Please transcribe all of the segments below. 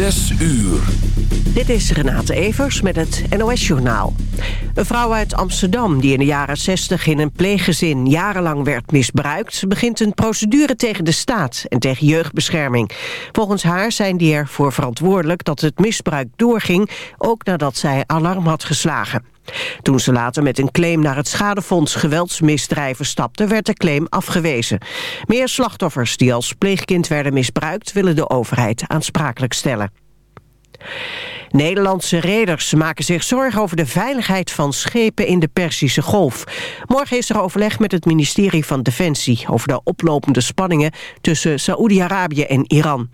Zes uur. Dit is Renate Evers met het NOS Journaal. Een vrouw uit Amsterdam die in de jaren 60 in een pleeggezin jarenlang werd misbruikt... begint een procedure tegen de staat en tegen jeugdbescherming. Volgens haar zijn die ervoor verantwoordelijk dat het misbruik doorging... ook nadat zij alarm had geslagen. Toen ze later met een claim naar het schadefonds geweldsmisdrijven stapte, werd de claim afgewezen. Meer slachtoffers die als pleegkind werden misbruikt, willen de overheid aansprakelijk stellen. Nederlandse reders maken zich zorgen over de veiligheid van schepen in de Perzische Golf. Morgen is er overleg met het ministerie van Defensie over de oplopende spanningen tussen Saoedi-Arabië en Iran.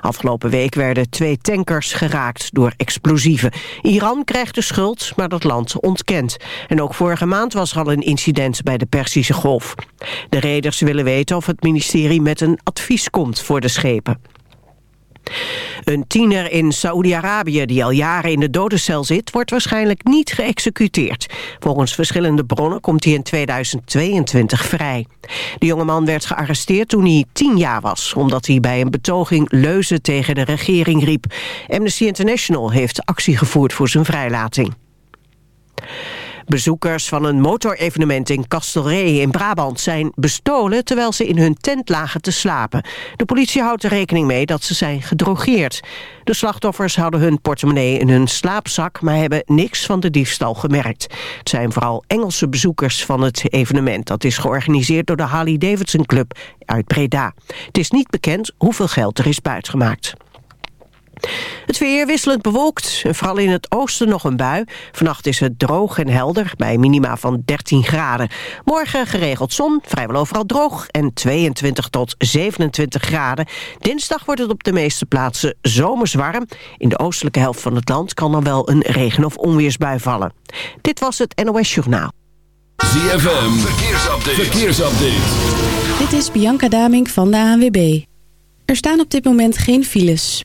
Afgelopen week werden twee tankers geraakt door explosieven. Iran krijgt de schuld, maar dat land ontkent. En ook vorige maand was er al een incident bij de Perzische Golf. De reders willen weten of het ministerie met een advies komt voor de schepen. Een tiener in Saoedi-Arabië die al jaren in de dodencel zit... wordt waarschijnlijk niet geëxecuteerd. Volgens verschillende bronnen komt hij in 2022 vrij. De jongeman werd gearresteerd toen hij tien jaar was... omdat hij bij een betoging leuzen tegen de regering riep. Amnesty International heeft actie gevoerd voor zijn vrijlating. Bezoekers van een motorevenement in Castelree in Brabant zijn bestolen terwijl ze in hun tent lagen te slapen. De politie houdt er rekening mee dat ze zijn gedrogeerd. De slachtoffers hadden hun portemonnee in hun slaapzak, maar hebben niks van de diefstal gemerkt. Het zijn vooral Engelse bezoekers van het evenement. Dat is georganiseerd door de Harley Davidson Club uit Breda. Het is niet bekend hoeveel geld er is buitgemaakt. Het weer wisselend bewolkt, vooral in het oosten nog een bui. Vannacht is het droog en helder, bij minima van 13 graden. Morgen geregeld zon, vrijwel overal droog en 22 tot 27 graden. Dinsdag wordt het op de meeste plaatsen zomers warm. In de oostelijke helft van het land kan dan wel een regen- of onweersbui vallen. Dit was het NOS Journaal. ZFM, verkeersupdate. verkeersupdate. Dit is Bianca Damink van de ANWB. Er staan op dit moment geen files.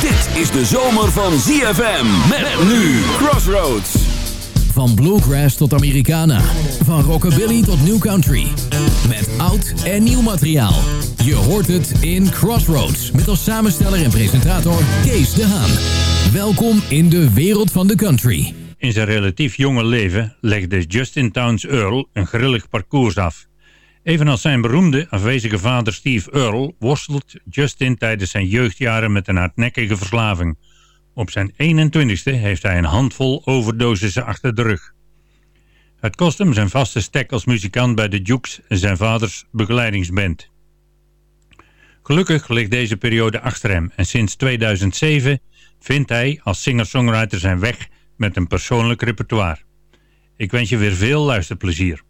Dit is de zomer van ZFM. Met nu Crossroads. Van bluegrass tot Americana. Van rockabilly tot new country. Met oud en nieuw materiaal. Je hoort het in Crossroads. Met als samensteller en presentator Kees de Haan. Welkom in de wereld van de country. In zijn relatief jonge leven legde Justin Towns Earl een grillig parcours af. Evenals zijn beroemde afwezige vader Steve Earle worstelt Justin tijdens zijn jeugdjaren met een hardnekkige verslaving. Op zijn 21ste heeft hij een handvol overdosissen achter de rug. Het kost hem zijn vaste stek als muzikant bij de Jukes, zijn vaders begeleidingsband. Gelukkig ligt deze periode achter hem en sinds 2007 vindt hij als singer-songwriter zijn weg met een persoonlijk repertoire. Ik wens je weer veel luisterplezier.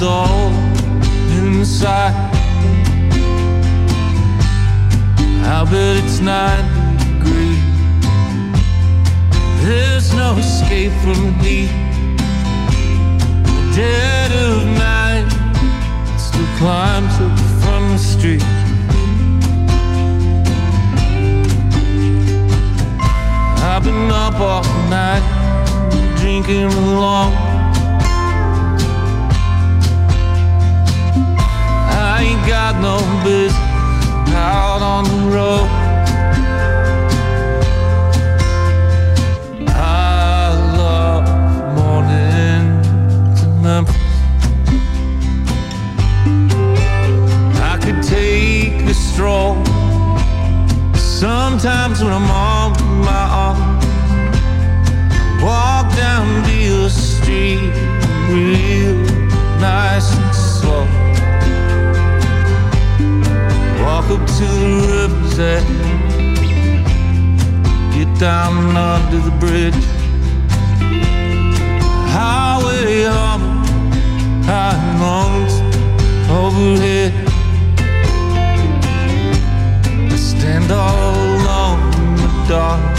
Not a soul inside. I bet it's 90 degrees. There's no escape from the heat. The dead of night still climbs up from the street. I've been up all night, drinking along. Got no business out on the road. I love mornings in Memphis. I could take a stroll. Sometimes when I'm on my own, walk down Beale Street real nice and slow. Up to the river's edge, get down under the bridge. Highway hum, high notes overhead. I stand all alone in the dark.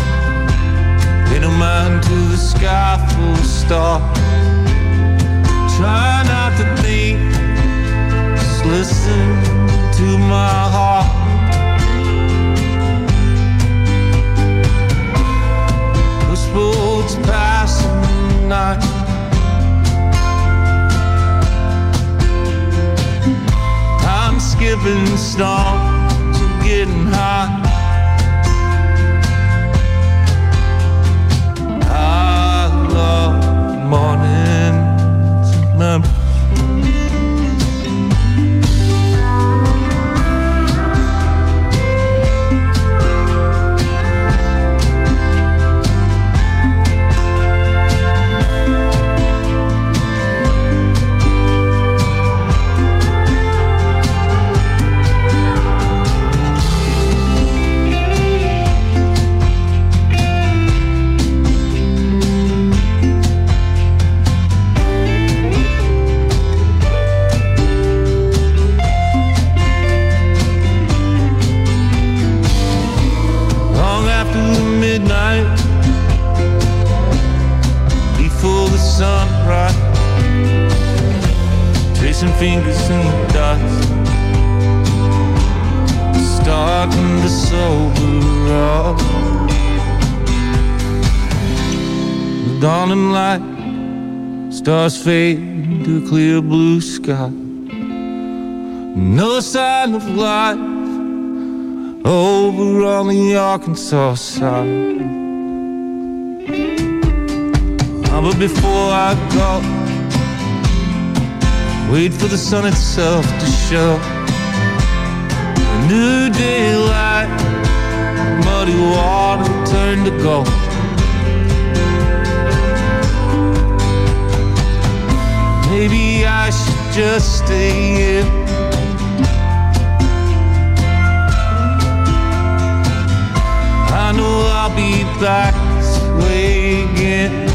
Pay no mind to the sky full of stars. Try not to think, just listen to my heart. Those boats passing the night. I'm skipping stones and getting high. I love mornings fade to clear blue sky. No sign of life over on the Arkansas side. Ah, but before I go, wait for the sun itself to show. A new daylight, muddy water turn to gold. Maybe I should just stay here. I know I'll be back this way again.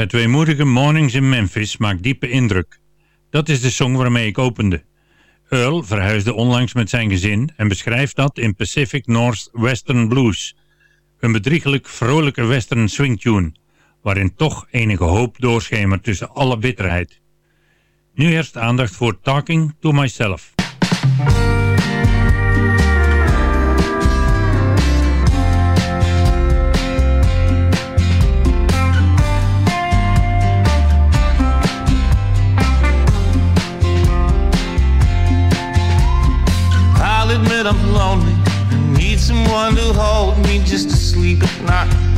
Het weemoedige Mornings in Memphis maakt diepe indruk. Dat is de song waarmee ik opende. Earl verhuisde onlangs met zijn gezin en beschrijft dat in Pacific North Western Blues. Een bedriegelijk vrolijke western swingtune, waarin toch enige hoop doorschemert tussen alle bitterheid. Nu eerst aandacht voor Talking to Myself. Lonely. I need someone to hold me just to sleep at night.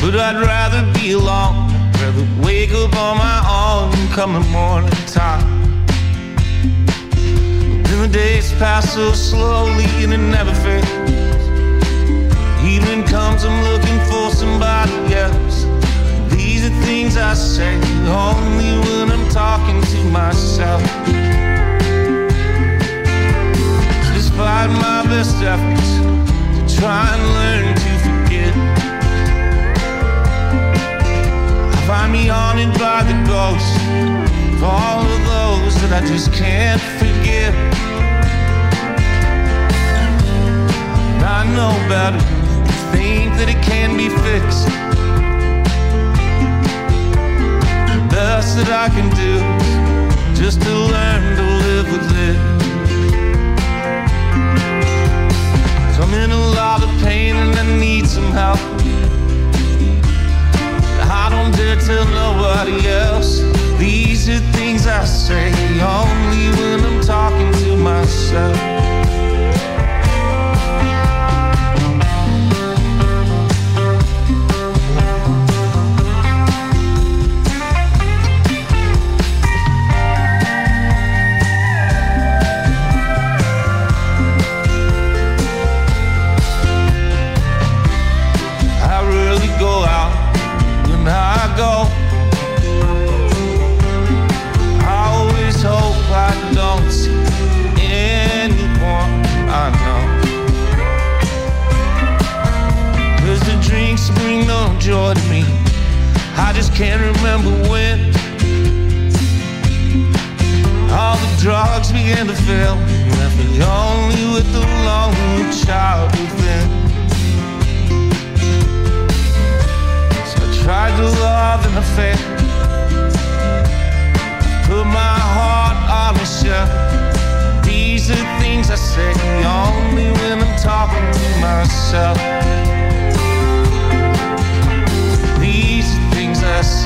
But I'd rather be alone. I'd rather wake up on my own come the morning time. Then the days pass so slowly and it never fades. Evening comes, I'm looking for somebody else. These are things I say only when I'm talking to myself. Despite my best efforts to try and learn to forget, I find me haunted by the ghosts of all of those that I just can't forget. I know better to think that it can be fixed. The best that I can do is just to learn to live with it. I'm in a lot of pain and I need some help. I don't dare tell nobody else. These are things I say only when I'm talking to myself. To me. I just can't remember when. All the drugs began to fail. me, Left me only with the lonely child within. So I tried to love and I failed. Put my heart on the shelf. These are things I say only when I'm talking to myself.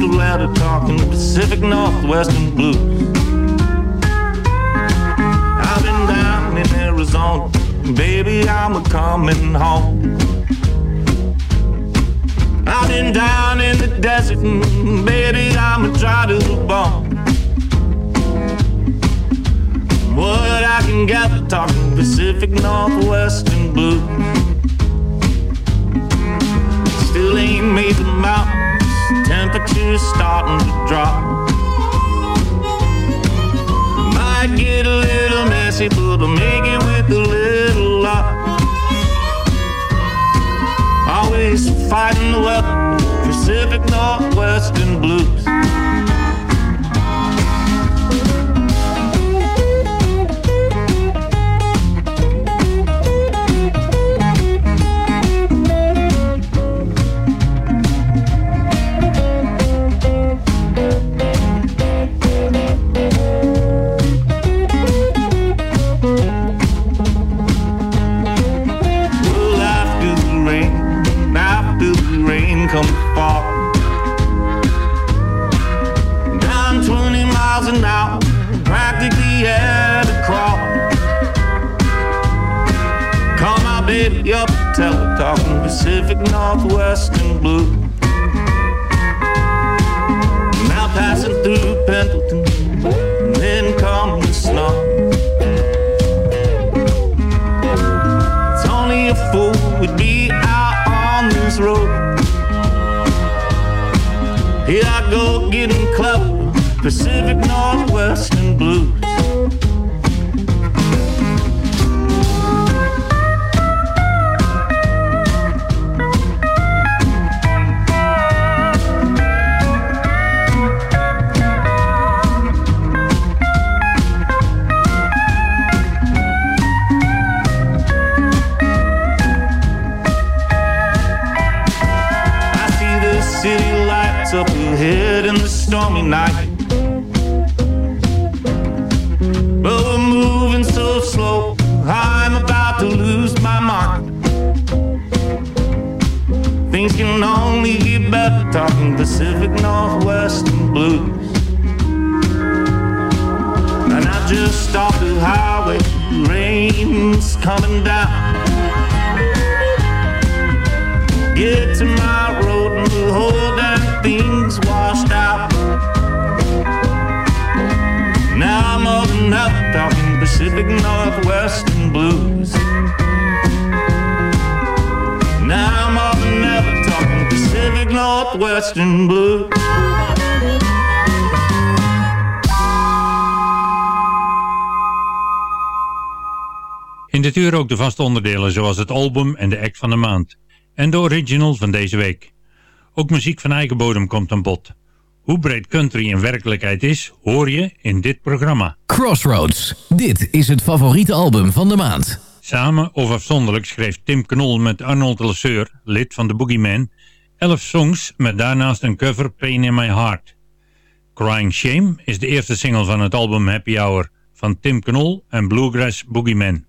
the letter talking Pacific Northwestern blues. I've been down in Arizona, baby, I'm a coming home. I've been down in the desert, baby, I'm a dry to bone. What I can gather, talking Pacific Northwestern blues. Still ain't made the mountains, temperature's starting to drop. Might get a little messy, but I'll make it with a little luck. Always fighting the weather, Pacific Northwestern blues. Talking Pacific Northwestern Blue. Now passing through Pendleton, and then come the snow. It's only a fool would be out on this road. Here I go getting clever, Pacific Northwestern de vaste onderdelen zoals het album en de act van de maand. En de original van deze week. Ook muziek van eigen bodem komt aan bod. Hoe breed country in werkelijkheid is, hoor je in dit programma. Crossroads. Dit is het favoriete album van de maand. Samen of afzonderlijk schreef Tim Knol met Arnold Lasseur, lid van de Boogeyman, elf songs met daarnaast een cover Pain in My Heart. Crying Shame is de eerste single van het album Happy Hour van Tim Knol en Bluegrass Boogeyman.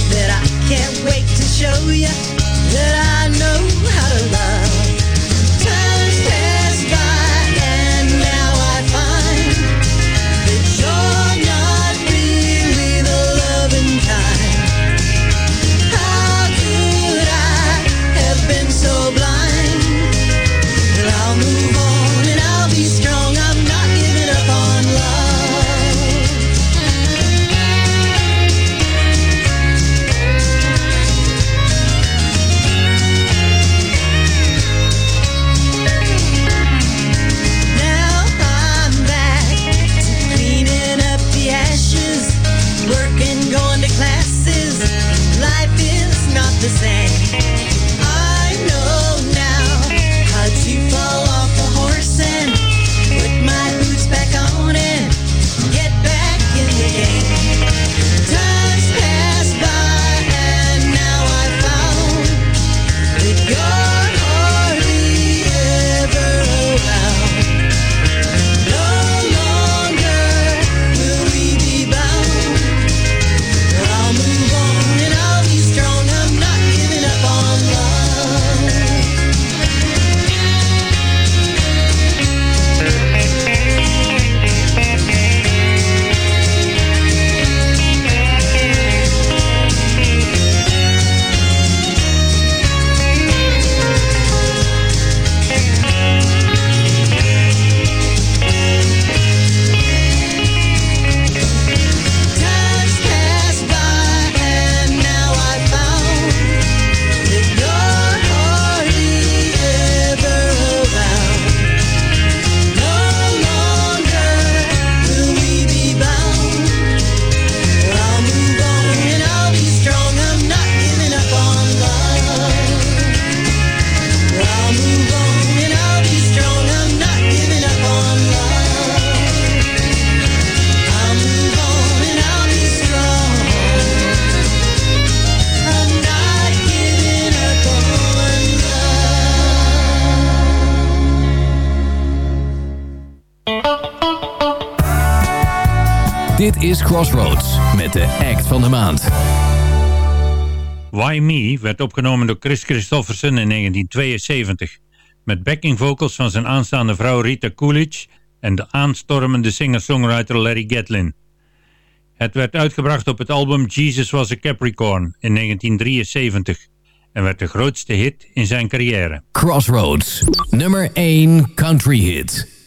can't wait to show you that I know how to love. Crossroads met de act van de maand. Why Me werd opgenomen door Chris Christofferson in 1972. Met backing vocals van zijn aanstaande vrouw Rita Coolidge en de aanstormende singer-songwriter Larry Gatlin. Het werd uitgebracht op het album Jesus Was a Capricorn in 1973 en werd de grootste hit in zijn carrière. Crossroads, nummer 1 country hit.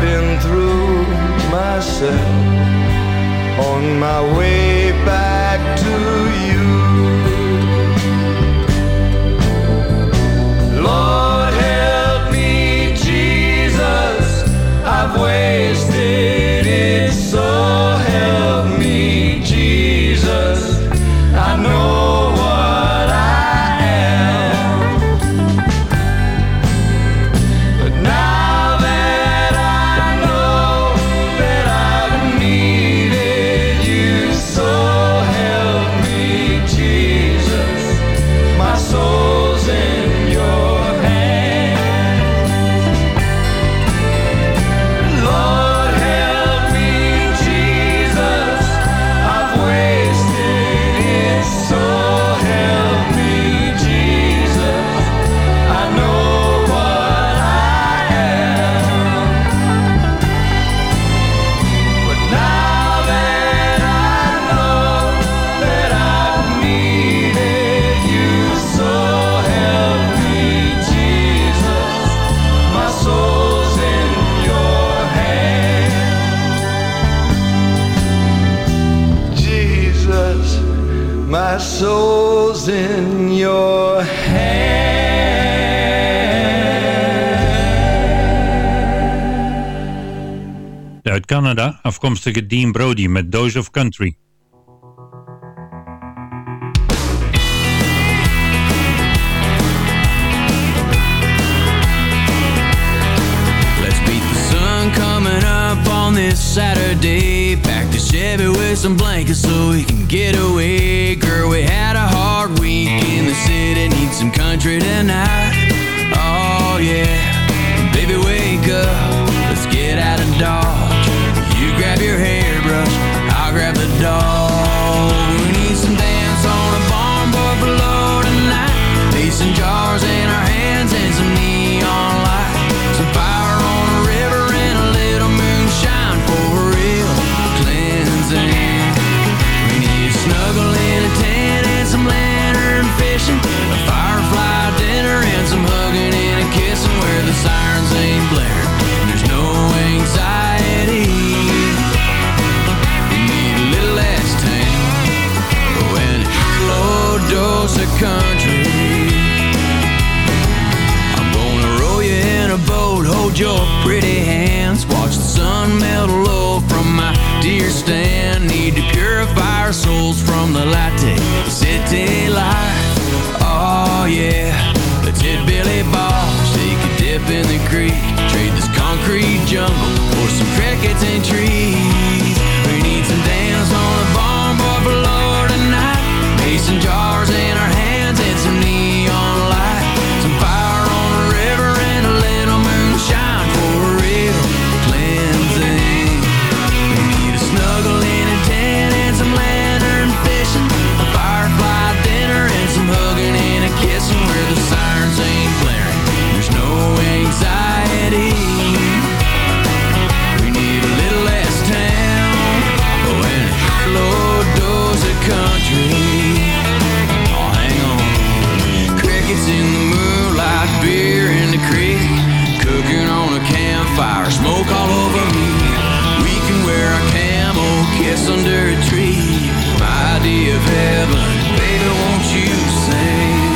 been through myself on my way back to you. afkomstige Dean Brody met Dose of Country. Let's beat the sun coming up on this Saturday. Pack the Chevy with some blankets so we can get all over me. We can wear a camo, kiss under a tree. My idea of heaven, baby, won't you sing?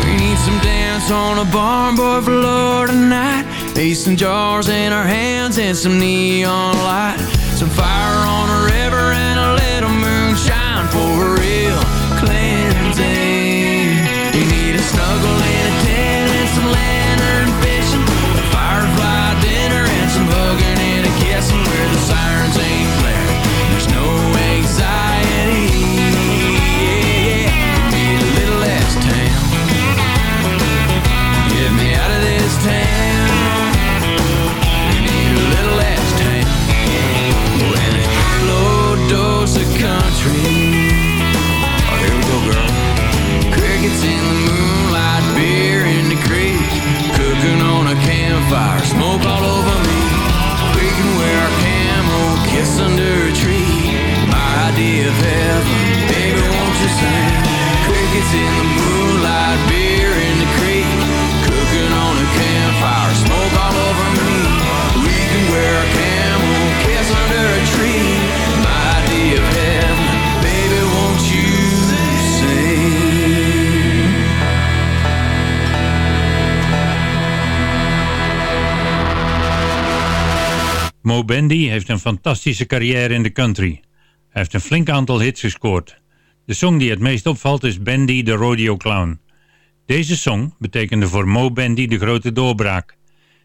We need some dance on a barn boy floor tonight. Mason jars in our hands and some neon light. Some fire on a river and a little moonshine for real cleansing. A campfire, smoke all over me. We can wear our camo, kiss under a tree. My idea of heaven, baby, won't you sing? Crickets in the moonlight, beer Mo Bandy heeft een fantastische carrière in de country. Hij heeft een flink aantal hits gescoord. De song die het meest opvalt is Bandy the Rodeo Clown. Deze song betekende voor Mo Bandy de grote doorbraak.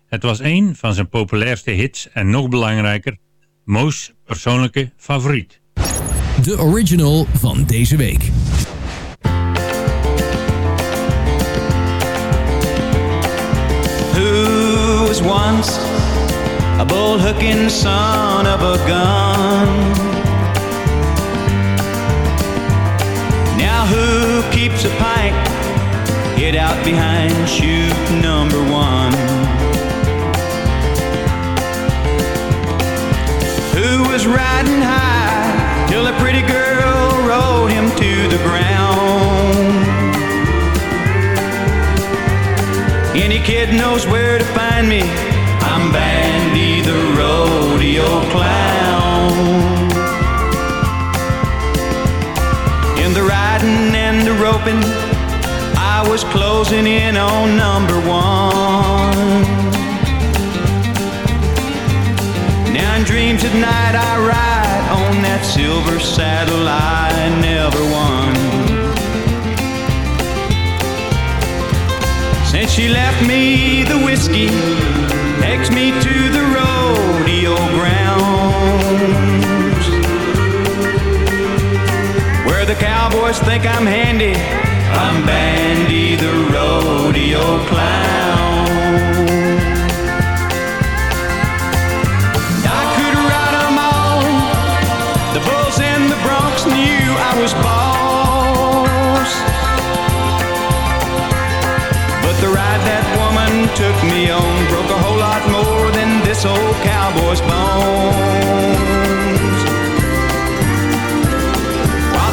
Het was een van zijn populairste hits en nog belangrijker, Mo's persoonlijke favoriet. De original van deze week. Who was once a bull hooking son of a gun? Now who keeps a pint hid out behind chute number one? Who was riding high till a pretty girl rode him to the ground? Any kid knows where to find me. I'm the rodeo clown. In the riding and the roping, I was closing in on number one. Now in dreams at night I ride on that silver saddle I never won. Since she left me, the whiskey takes me to the rodeo Where the cowboys think I'm handy, I'm Bandy the rodeo clown. I could ride 'em all. The bulls and the broncs knew I was boss. But the ride that woman took me on broke a whole lot more than this old cowboy's bones.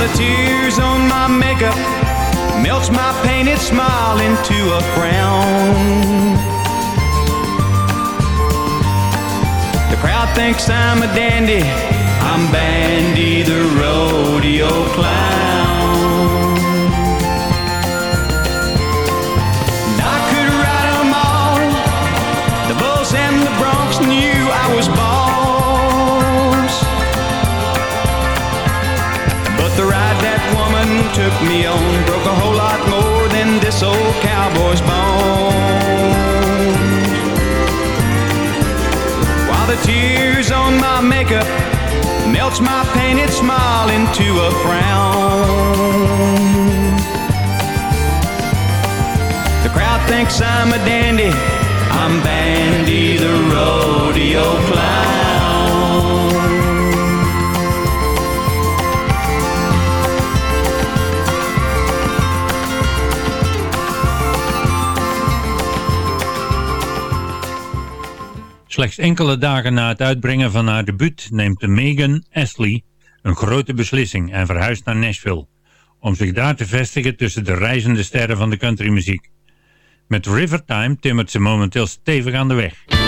The tears on my makeup melts my painted smile into a frown. The crowd thinks I'm a dandy. I'm Bandy the rodeo clown. Me on broke a whole lot more than this old cowboy's bones. While the tears on my makeup melts my painted smile into a frown. The crowd thinks I'm a dandy. I'm Bandy the rodeo clown. Slechts enkele dagen na het uitbrengen van haar debuut neemt Megan Ashley een grote beslissing en verhuist naar Nashville, om zich daar te vestigen tussen de reizende sterren van de countrymuziek. Met Rivertime timmert ze momenteel stevig aan de weg.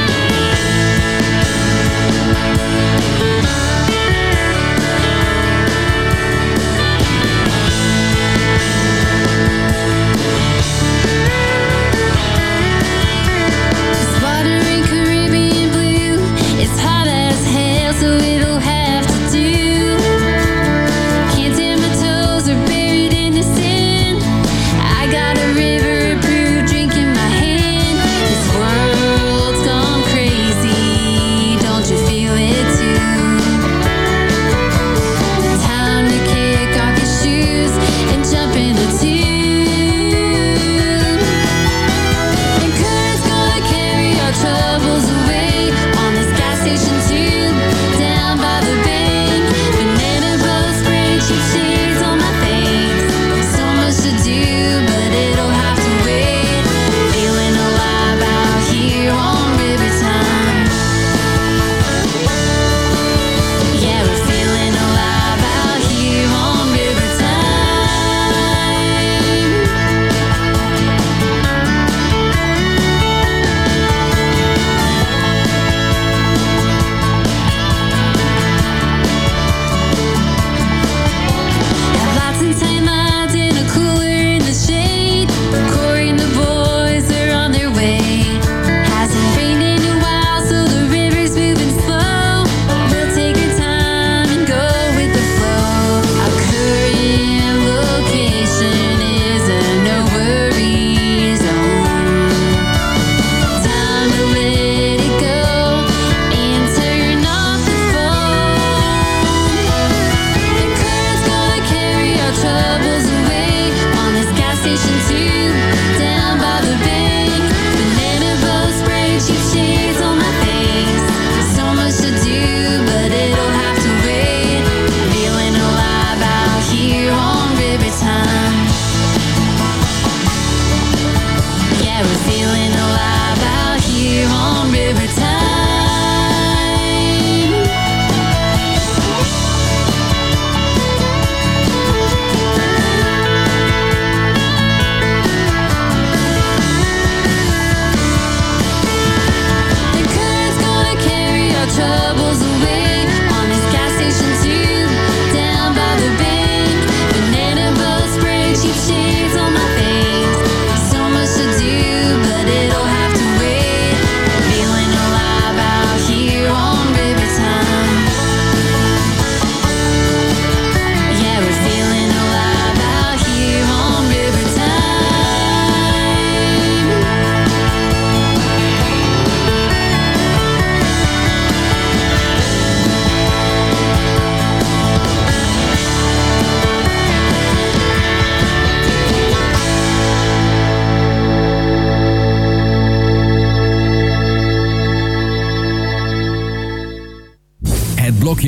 Troubles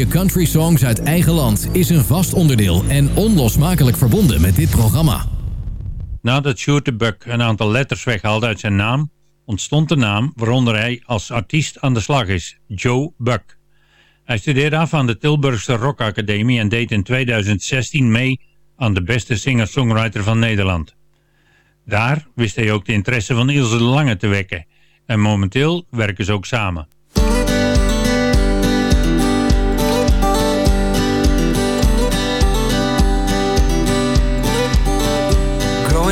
Blokje Country Songs uit eigen land is een vast onderdeel en onlosmakelijk verbonden met dit programma. Nadat Shooter Buck een aantal letters weghaalde uit zijn naam, ontstond de naam waaronder hij als artiest aan de slag is, Joe Buck. Hij studeerde af aan de Tilburgse Rock Academie en deed in 2016 mee aan de beste singer-songwriter van Nederland. Daar wist hij ook de interesse van Ilse de Lange te wekken en momenteel werken ze ook samen.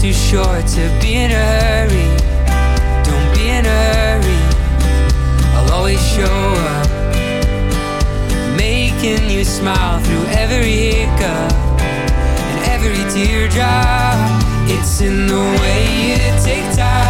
too short to be in a hurry. Don't be in a hurry. I'll always show up, making you smile through every hiccup and every teardrop. It's in the way you take time.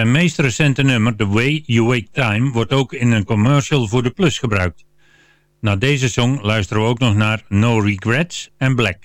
Zijn meest recente nummer, The Way You Wake Time, wordt ook in een commercial voor de Plus gebruikt. Na deze song luisteren we ook nog naar No Regrets en Black.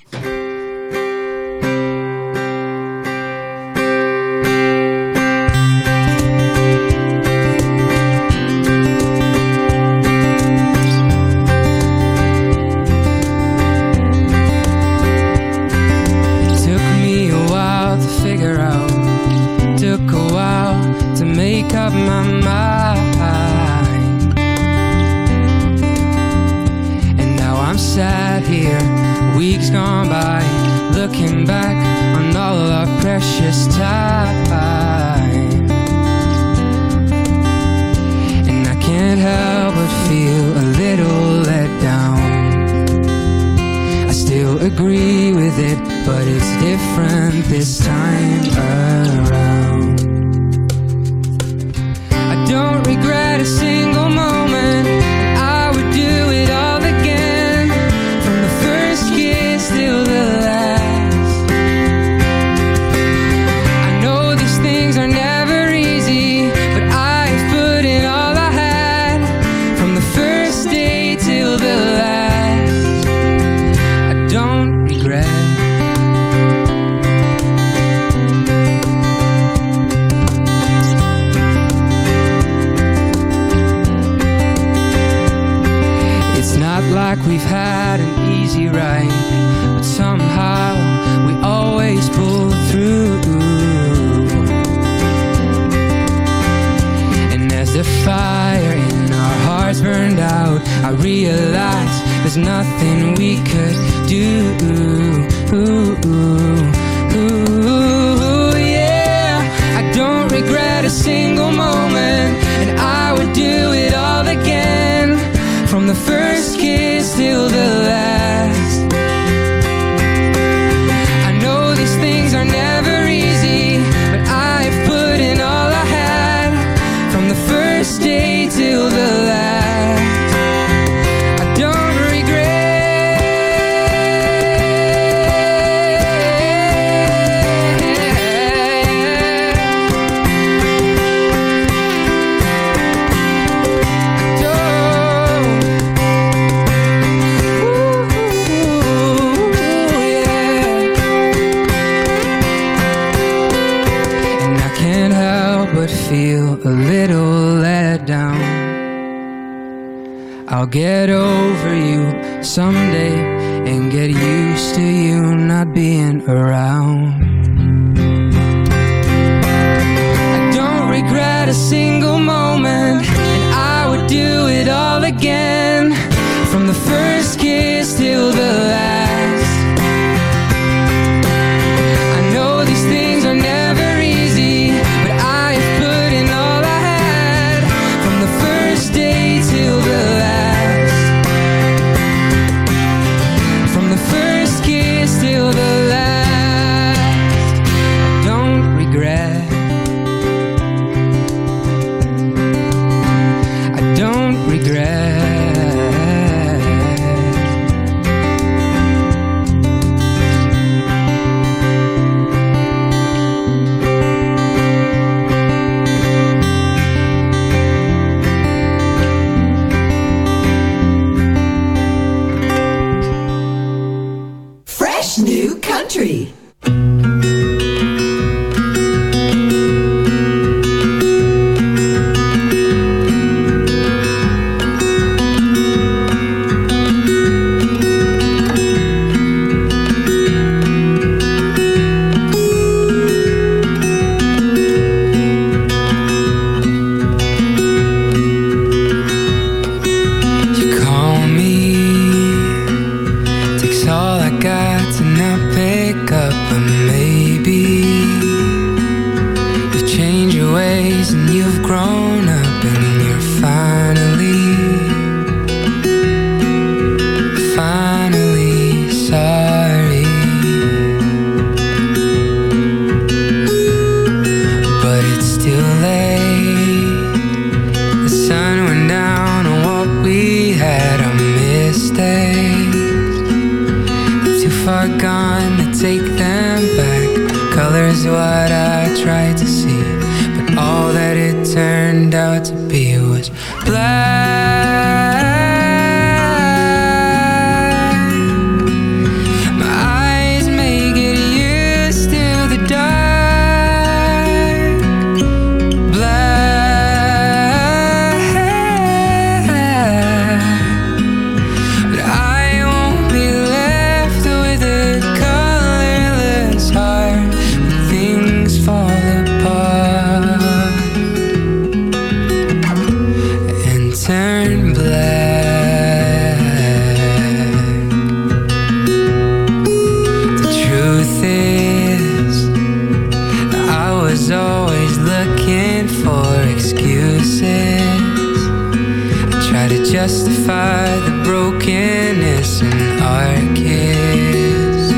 justify the brokenness in our kiss.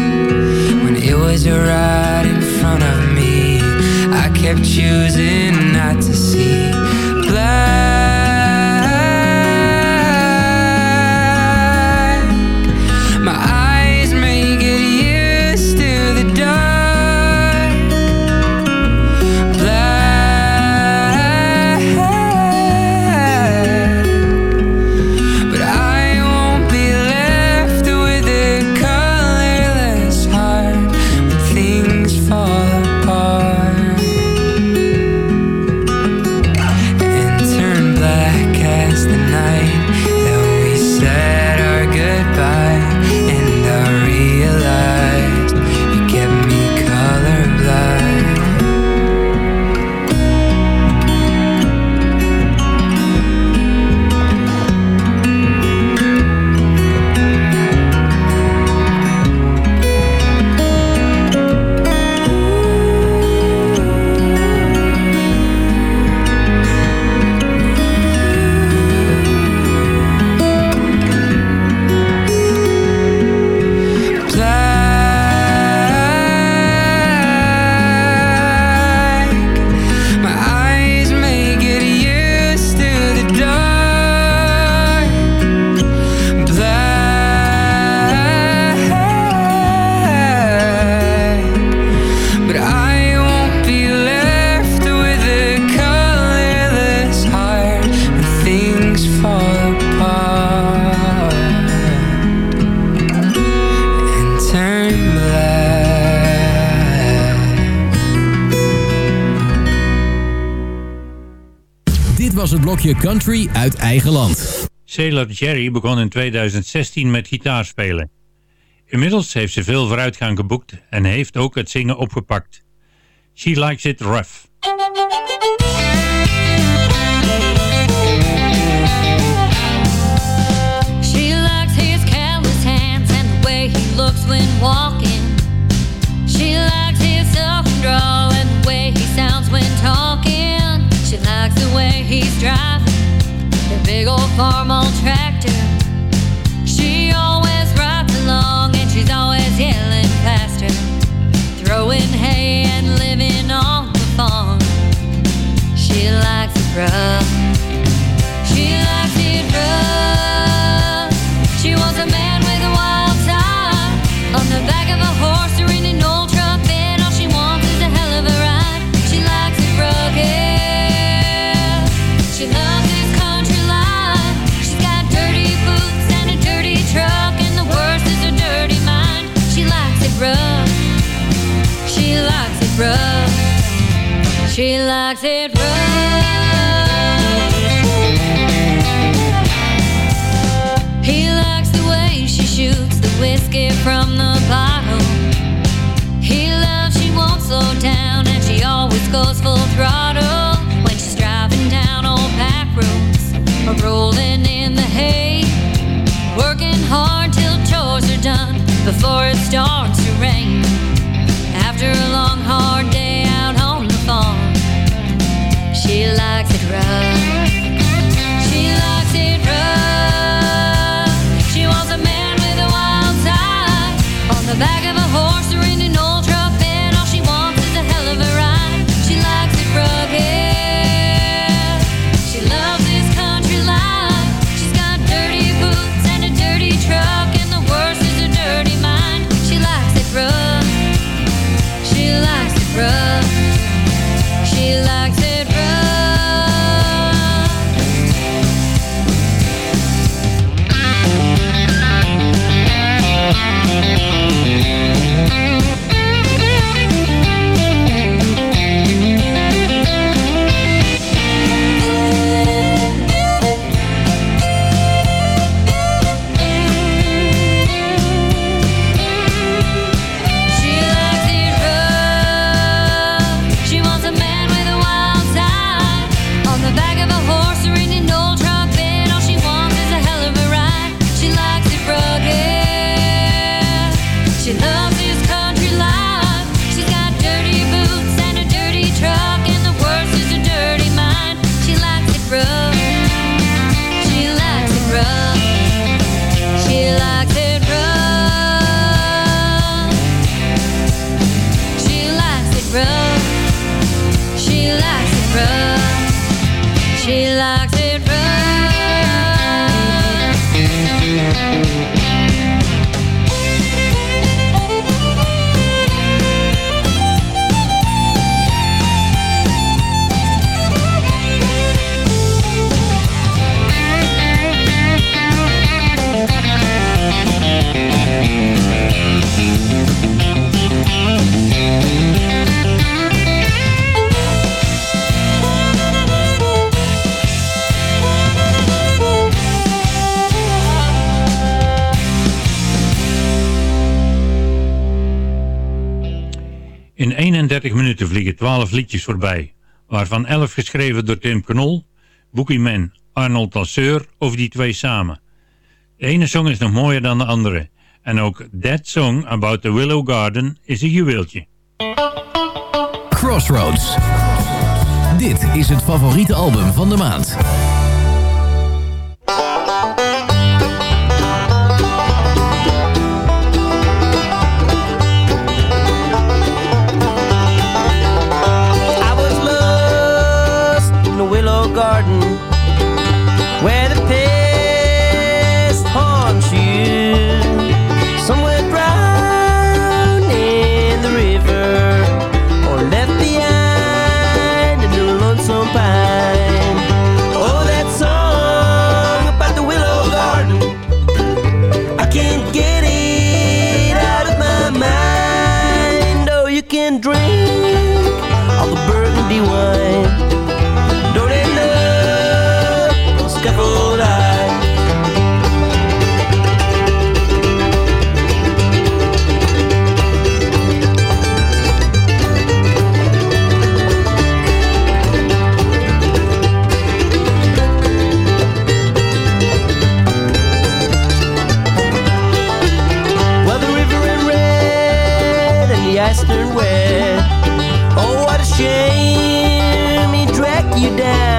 When it was right in front of me I kept choosing het blokje country uit eigen land. Sailor Jerry begon in 2016 met gitaarspelen. Inmiddels heeft ze veel vooruitgang geboekt en heeft ook het zingen opgepakt. She likes it rough. She likes his careless hands and the way he looks when walking. She likes his self-control and the way he sounds when talking. Likes the way he's driving the big old farm-old tractor. She always rides along and she's always yelling faster. Throwing hay and living on the farm. She likes it rough. Rough. She likes it rough. He likes the way she shoots the whiskey from the bottle. He loves she won't slow down and she always goes full throttle when she's driving down old back roads or rolling in the hay. Working hard till chores are done before it starts to rain. Likes 30 minuten vliegen 12 liedjes voorbij, waarvan 11 geschreven door Tim Knol, Bookie Man, Arnold Tasseur of die twee samen. De ene song is nog mooier dan de andere. En ook That Song About the Willow Garden is een juweeltje. Crossroads. Dit is het favoriete album van de maand. western way. Oh, what a shame he dragged you down.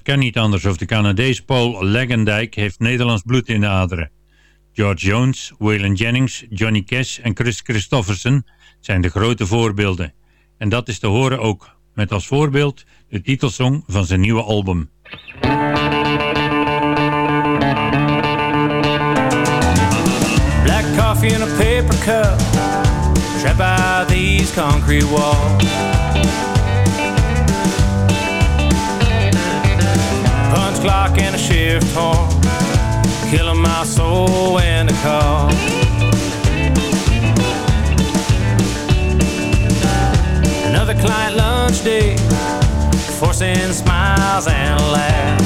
Het kan niet anders of de Canadees Paul Leggendijk heeft Nederlands bloed in de aderen. George Jones, Waylon Jennings, Johnny Cash en Chris Christofferson zijn de grote voorbeelden. En dat is te horen ook, met als voorbeeld de titelsong van zijn nieuwe album. Black coffee in a paper cup, by these concrete walls. Clock and a shift horn, killing my soul when the oh, call. Another client lunch day, forcing smiles and a laugh.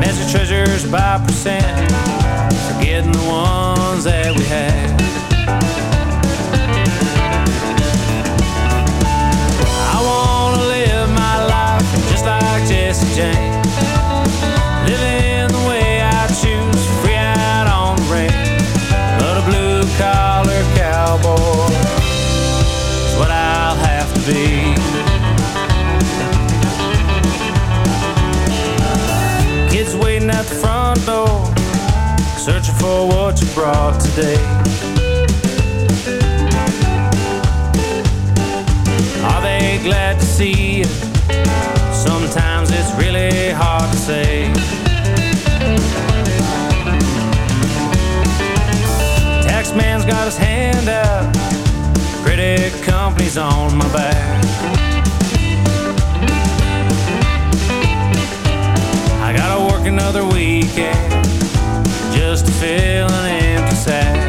Measure treasures by percent, forgetting the ones that we had. James, living the way I choose, free out on the range, but a blue collar cowboy is what I'll have to be. Kids waiting at the front door, searching for what you brought today. Are they glad to see you? Really hard to say. Taxman's got his hand out, credit company's on my back. I gotta work another weekend just to fill an empty sack.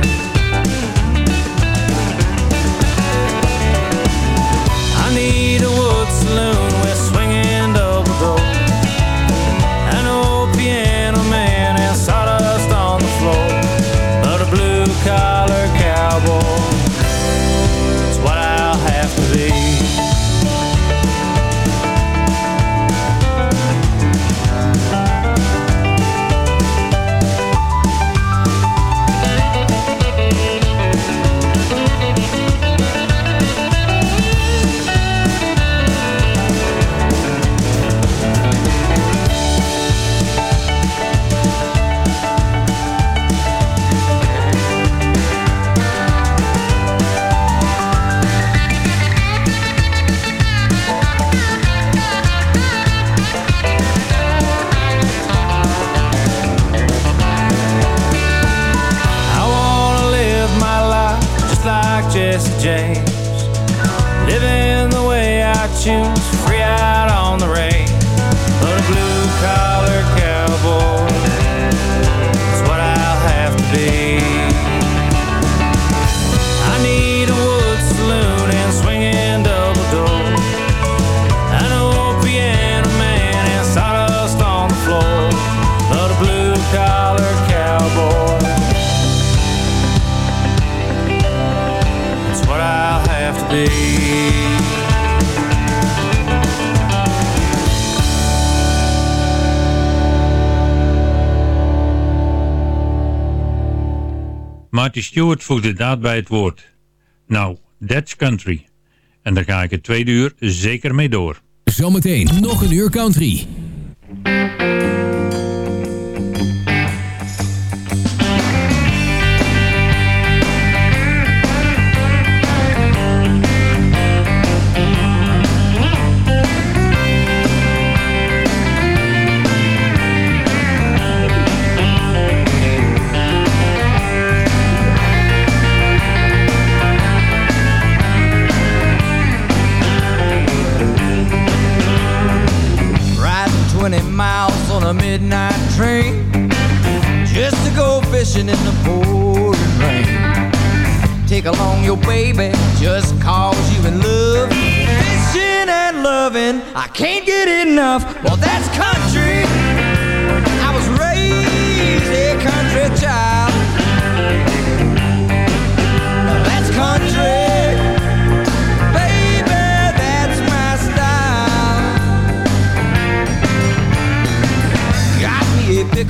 Marty Stewart voegde daad bij het woord. Nou, that's country. En daar ga ik het tweede uur zeker mee door. Zometeen nog een uur country. Miles on a midnight train just to go fishing in the pouring rain. Take along your baby just cause you in love. Fishing and loving, I can't get enough. Well, that's country. I was raised a country child.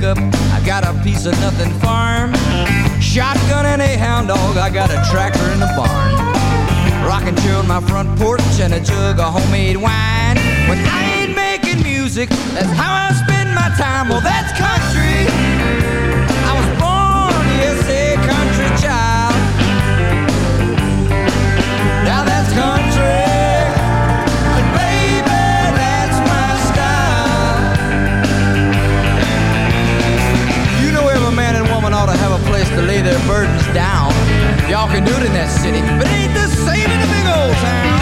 It's a piece of nothing farm. Shotgun and a hound dog, I got a tractor in the barn. Rocking chair on my front porch and a jug of homemade wine. When I ain't making music, that's how I spend my time. Well, that's country. To lay their burdens down. Y'all can do it in that city, but it ain't the same in the big old town.